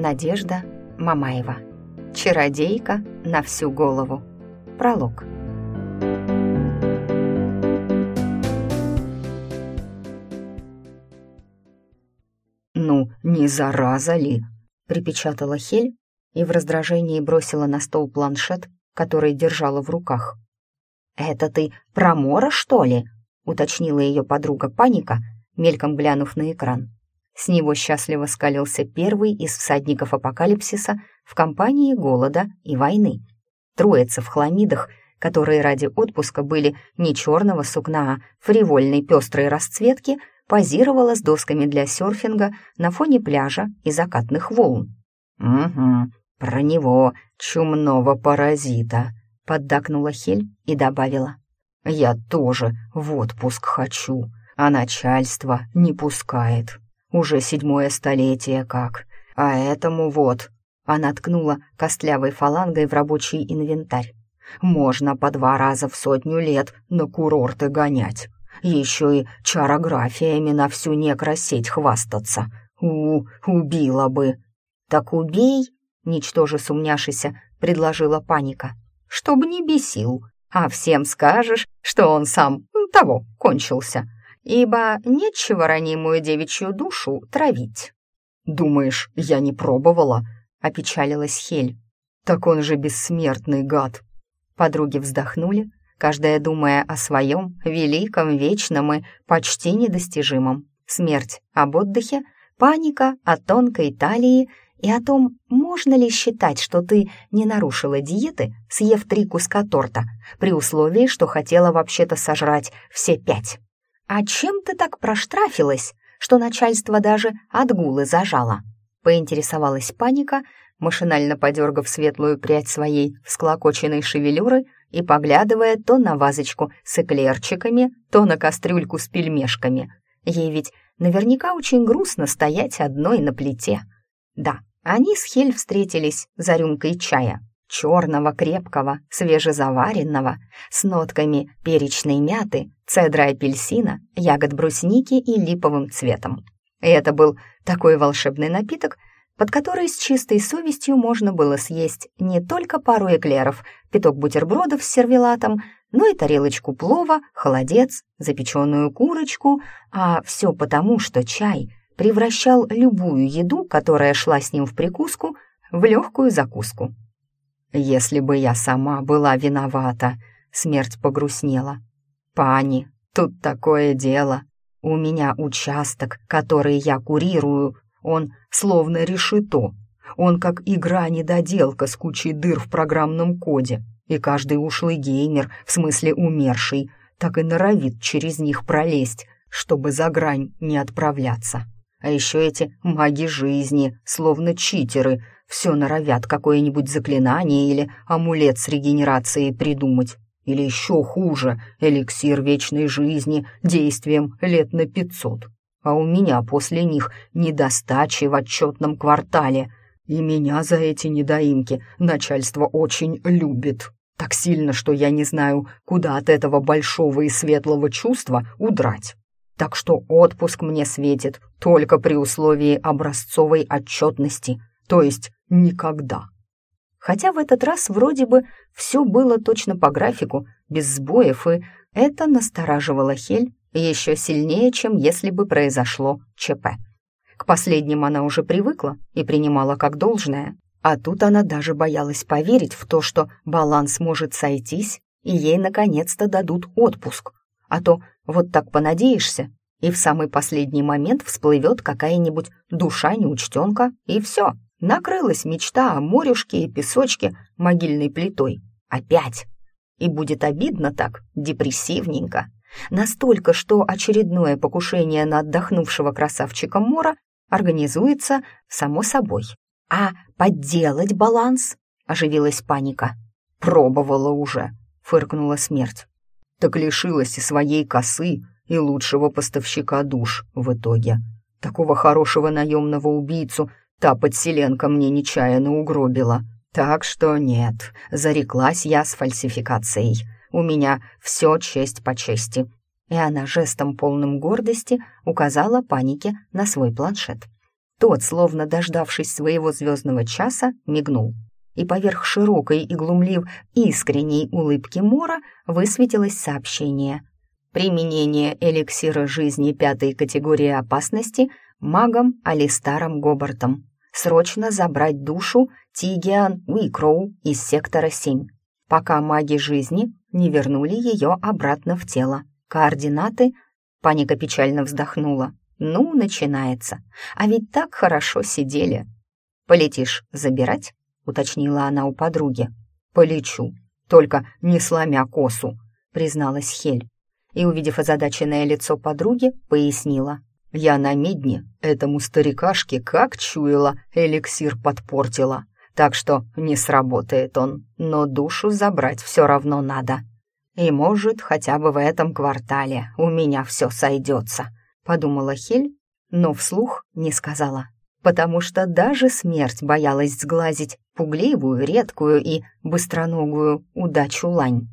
Надежда Мамаева. Чародейка на всю голову. Пролог. «Ну, не зараза ли?» — припечатала Хель и в раздражении бросила на стол планшет, который держала в руках. «Это ты про Мора, что ли?» — уточнила ее подруга Паника, мельком глянув на экран. С него счастливо скалился первый из всадников апокалипсиса в компании голода и войны. Троица в хламидах, которые ради отпуска были не черного сукна, а фривольной пестрой расцветки, позировала с досками для серфинга на фоне пляжа и закатных волн. «Угу, про него, чумного паразита», — поддакнула Хель и добавила. «Я тоже в отпуск хочу, а начальство не пускает. Уже седьмое столетие как. А этому вот...» Она ткнула костлявой фалангой в рабочий инвентарь. «Можно по два раза в сотню лет на курорты гонять. Еще и чарографиями на всю некросеть хвастаться. У, убила бы!» «Так убей!» — ничтоже сумняшися, предложила паника. «Чтоб не бесил, а всем скажешь, что он сам того кончился, ибо нечего ранимую девичью душу травить». «Думаешь, я не пробовала?» — опечалилась Хель. «Так он же бессмертный гад!» Подруги вздохнули, каждая думая о своем великом, вечном и почти недостижимом. Смерть об отдыхе, паника о тонкой талии и о том, можно ли считать, что ты не нарушила диеты, съев три куска торта, при условии, что хотела вообще-то сожрать все пять. А чем ты так проштрафилась, что начальство даже отгулы зажало? Поинтересовалась паника, машинально подергав светлую прядь своей всклокоченной шевелюры и поглядывая то на вазочку с эклерчиками, то на кастрюльку с пельмешками. Ей ведь наверняка очень грустно стоять одной на плите. Да, они с Хель встретились за рюмкой чая, черного, крепкого, свежезаваренного, с нотками перечной мяты, цедра апельсина, ягод брусники и липовым цветом. И это был такой волшебный напиток, под который с чистой совестью можно было съесть не только пару эклеров, пяток бутербродов с сервелатом, но и тарелочку плова, холодец, запеченную курочку, а все потому, что чай превращал любую еду, которая шла с ним в прикуску, в легкую закуску. «Если бы я сама была виновата», — смерть погрустнела. «Пани, тут такое дело. У меня участок, который я курирую, он словно решето. Он как игра-недоделка с кучей дыр в программном коде, и каждый ушлый геймер, в смысле умерший, так и норовит через них пролезть, чтобы за грань не отправляться. А еще эти маги жизни, словно читеры, все норовят какое-нибудь заклинание или амулет с регенерацией придумать. Или еще хуже, эликсир вечной жизни действием лет на пятьсот. А у меня после них недостачи в отчетном квартале. И меня за эти недоимки начальство очень любит. Так сильно, что я не знаю, куда от этого большого и светлого чувства удрать. Так что отпуск мне светит только при условии образцовой отчетности, то есть никогда. Хотя в этот раз вроде бы все было точно по графику, без сбоев, и это настораживало Хель еще сильнее, чем если бы произошло ЧП. К последним она уже привыкла и принимала как должное, а тут она даже боялась поверить в то, что баланс может сойтись, и ей наконец-то дадут отпуск. А то вот так понадеешься, и в самый последний момент всплывет какая-нибудь душа-неучтенка, и все. Накрылась мечта о морюшке и песочке могильной плитой. Опять. И будет обидно так, депрессивненько. Настолько, что очередное покушение на отдохнувшего красавчика Мора организуется само собой. А подделать баланс? Оживилась паника. Пробовала уже, фыркнула смерть. Так лишилась и своей косы, и лучшего поставщика душ в итоге. Такого хорошего наемного убийцу та подселенка мне нечаянно угробила. Так что нет, зареклась я с фальсификацией. У меня все честь по чести. И она жестом полным гордости указала панике на свой планшет. Тот, словно дождавшись своего звездного часа, мигнул. И поверх широкой и глумлив искренней улыбки Мора высветилось сообщение. Применение эликсира жизни пятой категории опасности магом Алистаром Гобартом. Срочно забрать душу Тигиан Уикроу из сектора 7, пока маги жизни не вернули ее обратно в тело. Координаты... Паника печально вздохнула. Ну, начинается. А ведь так хорошо сидели. «Полетишь забирать?» — уточнила она у подруги. «Полечу, только не сломя косу», — призналась Хель. И, увидев озадаченное лицо подруги, пояснила. «Я на медне этому старикашке как чуяла, эликсир подпортила. Так что не сработает он, но душу забрать все равно надо. И, может, хотя бы в этом квартале у меня все сойдется», подумала Хель, но вслух не сказала, потому что даже смерть боялась сглазить пугливую, редкую и быстроногую удачу лань.